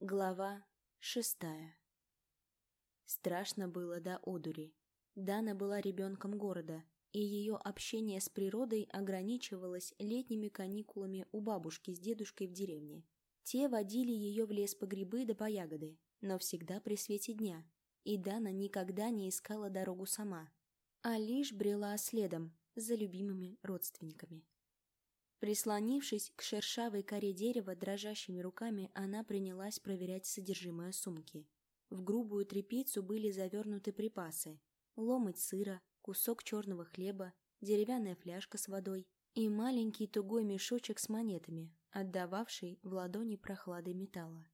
Глава шестая Страшно было до одури. Дана была ребенком города, и ее общение с природой ограничивалось летними каникулами у бабушки с дедушкой в деревне. Те водили ее в лес по грибы да по ягоды, но всегда при свете дня, и Дана никогда не искала дорогу сама, а лишь брела следом за любимыми родственниками. Прислонившись к шершавой коре дерева дрожащими руками, она принялась проверять содержимое сумки. В грубую тряпицу были завернуты припасы. Ломоть сыра, кусок черного хлеба, деревянная фляжка с водой и маленький тугой мешочек с монетами, отдававший в ладони прохладой металла.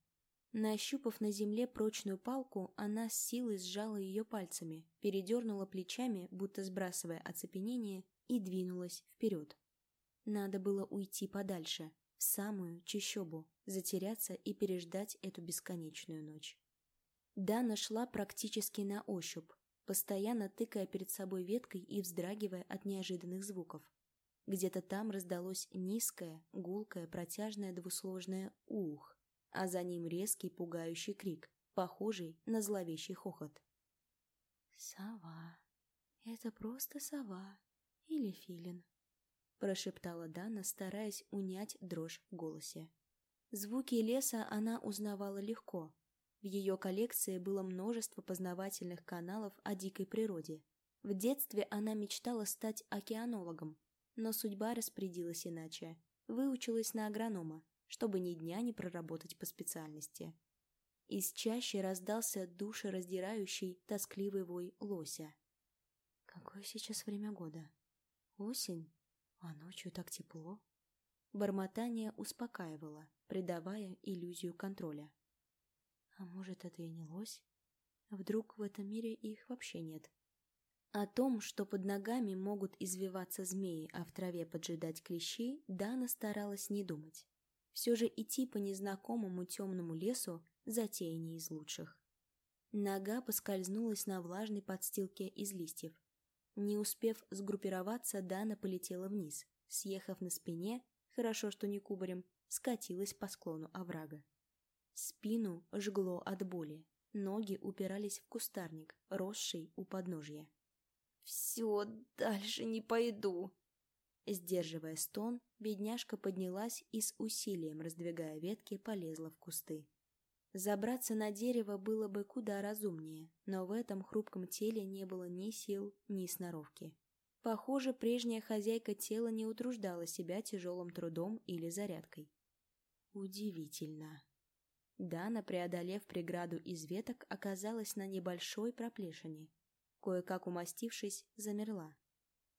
Нащупав на земле прочную палку, она с силой сжала ее пальцами, передернула плечами, будто сбрасывая оцепенение, и двинулась вперед. Надо было уйти подальше, в самую чащобу, затеряться и переждать эту бесконечную ночь. Дана шла практически на ощупь, постоянно тыкая перед собой веткой и вздрагивая от неожиданных звуков. Где-то там раздалось низкое, гулкое, протяжное двусложное «ух», а за ним резкий пугающий крик, похожий на зловещий хохот. «Сова. Это просто сова. Или филин», — прошептала Дана, стараясь унять дрожь в голосе. Звуки леса она узнавала легко. В ее коллекции было множество познавательных каналов о дикой природе. В детстве она мечтала стать океанологом, но судьба распорядилась иначе. Выучилась на агронома, чтобы ни дня не проработать по специальности. Из чаще раздался душераздирающий, тоскливый вой лося. «Какое сейчас время года? Осень? А ночью так тепло?» Бормотание успокаивало, придавая иллюзию контроля. «А может, это и не лось? Вдруг в этом мире их вообще нет?» О том, что под ногами могут извиваться змеи, а в траве поджидать клещи, Дана старалась не думать. Все же идти по незнакомому темному лесу – затея не из лучших. Нога поскользнулась на влажной подстилке из листьев. Не успев сгруппироваться, Дана полетела вниз, съехав на спине, хорошо, что не кубарем, скатилась по склону оврага. Спину жгло от боли, ноги упирались в кустарник, росший у подножья. «Все, дальше не пойду!» Сдерживая стон, бедняжка поднялась и с усилием, раздвигая ветки, полезла в кусты. Забраться на дерево было бы куда разумнее, но в этом хрупком теле не было ни сил, ни сноровки. Похоже, прежняя хозяйка тела не утруждала себя тяжелым трудом или зарядкой. Удивительно. Дана, преодолев преграду из веток, оказалась на небольшой проплешине, Кое-как умастившись, замерла.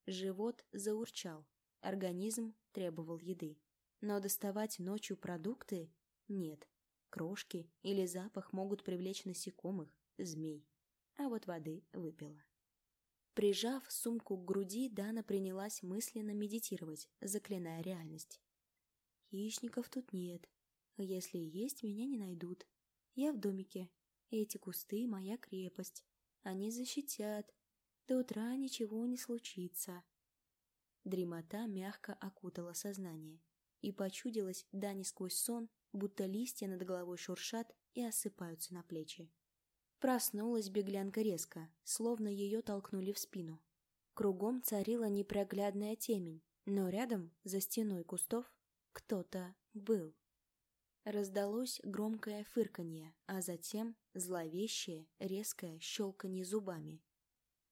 Живот заурчал, организм требовал еды. Но доставать ночью продукты – нет. Крошки или запах могут привлечь насекомых, змей. А вот воды выпила. Прижав сумку к груди, Дана принялась мысленно медитировать, заклиная реальность. Хищников тут нет. Если и есть, меня не найдут. Я в домике. Эти кусты — моя крепость. Они защитят. До утра ничего не случится. Дремота мягко окутала сознание. И почудилась Дани сквозь сон, будто листья над головой шуршат и осыпаются на плечи. Проснулась беглянка резко, словно ее толкнули в спину. Кругом царила непроглядная темень, но рядом, за стеной кустов, кто-то был. Раздалось громкое фырканье, а затем зловещее, резкое щелканье зубами.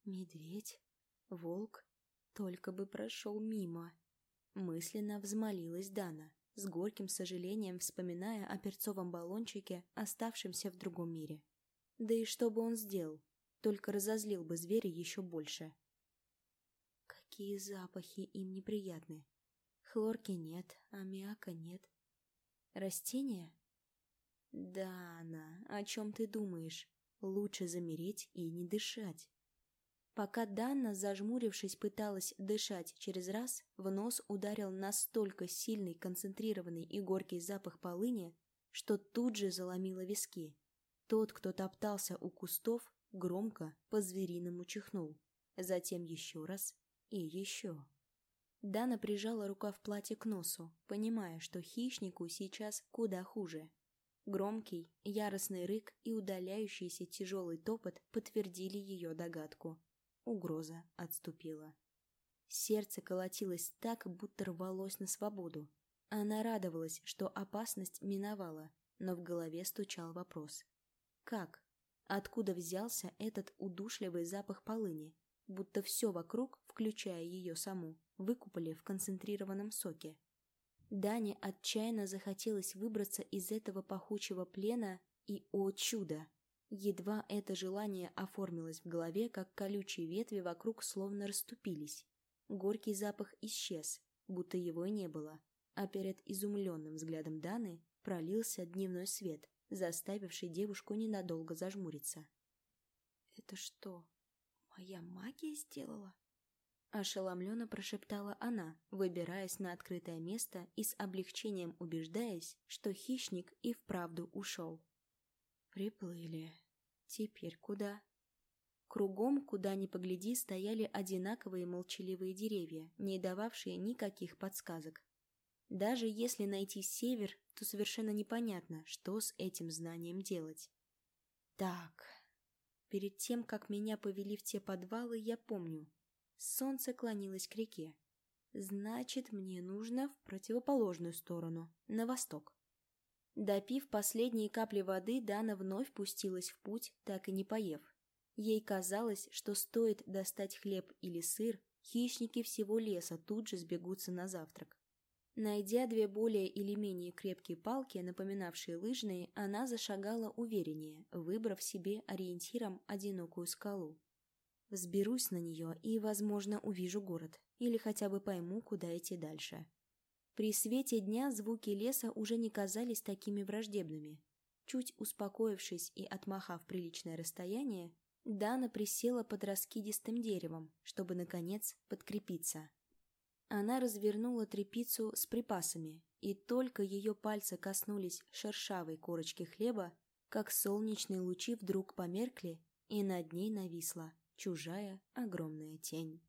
Медведь? Волк? Только бы прошел мимо. Мысленно взмолилась Дана, с горьким сожалением вспоминая о перцовом баллончике, оставшемся в другом мире. Да и что бы он сделал? Только разозлил бы зверя еще больше. Какие запахи им неприятны. Хлорки нет, аммиака нет, Растение? Да, она, о чем ты думаешь? Лучше замереть и не дышать. Пока Данна, зажмурившись, пыталась дышать через раз, в нос ударил настолько сильный, концентрированный и горький запах полыни, что тут же заломило виски. Тот, кто топтался у кустов, громко по-звериному чихнул. Затем еще раз и еще. Дана прижала рука в платье к носу, понимая, что хищнику сейчас куда хуже. Громкий, яростный рык и удаляющийся тяжелый топот подтвердили ее догадку. Угроза отступила. Сердце колотилось так, будто рвалось на свободу. Она радовалась, что опасность миновала, но в голове стучал вопрос. Как? Откуда взялся этот удушливый запах полыни? Будто все вокруг, включая ее саму, выкупали в концентрированном соке. Дане отчаянно захотелось выбраться из этого пахучего плена, и, о чудо! Едва это желание оформилось в голове, как колючие ветви вокруг словно расступились. Горький запах исчез, будто его и не было, а перед изумленным взглядом Даны пролился дневной свет, заставивший девушку ненадолго зажмуриться. «Это что, моя магия сделала?» Ошеломленно прошептала она, выбираясь на открытое место и с облегчением убеждаясь, что хищник и вправду ушел. Приплыли. Теперь куда? Кругом, куда ни погляди, стояли одинаковые молчаливые деревья, не дававшие никаких подсказок. Даже если найти север, то совершенно непонятно, что с этим знанием делать. Так, перед тем, как меня повели в те подвалы, я помню, Солнце клонилось к реке. Значит, мне нужно в противоположную сторону, на восток. Допив последние капли воды, Дана вновь пустилась в путь, так и не поев. Ей казалось, что стоит достать хлеб или сыр, хищники всего леса тут же сбегутся на завтрак. Найдя две более или менее крепкие палки, напоминавшие лыжные, она зашагала увереннее, выбрав себе ориентиром одинокую скалу. Взберусь на нее и, возможно, увижу город, или хотя бы пойму, куда идти дальше. При свете дня звуки леса уже не казались такими враждебными. Чуть успокоившись и отмахав приличное расстояние, Дана присела под раскидистым деревом, чтобы, наконец, подкрепиться. Она развернула трепицу с припасами, и только ее пальцы коснулись шершавой корочки хлеба, как солнечные лучи вдруг померкли, и над ней нависла чужая огромная тень.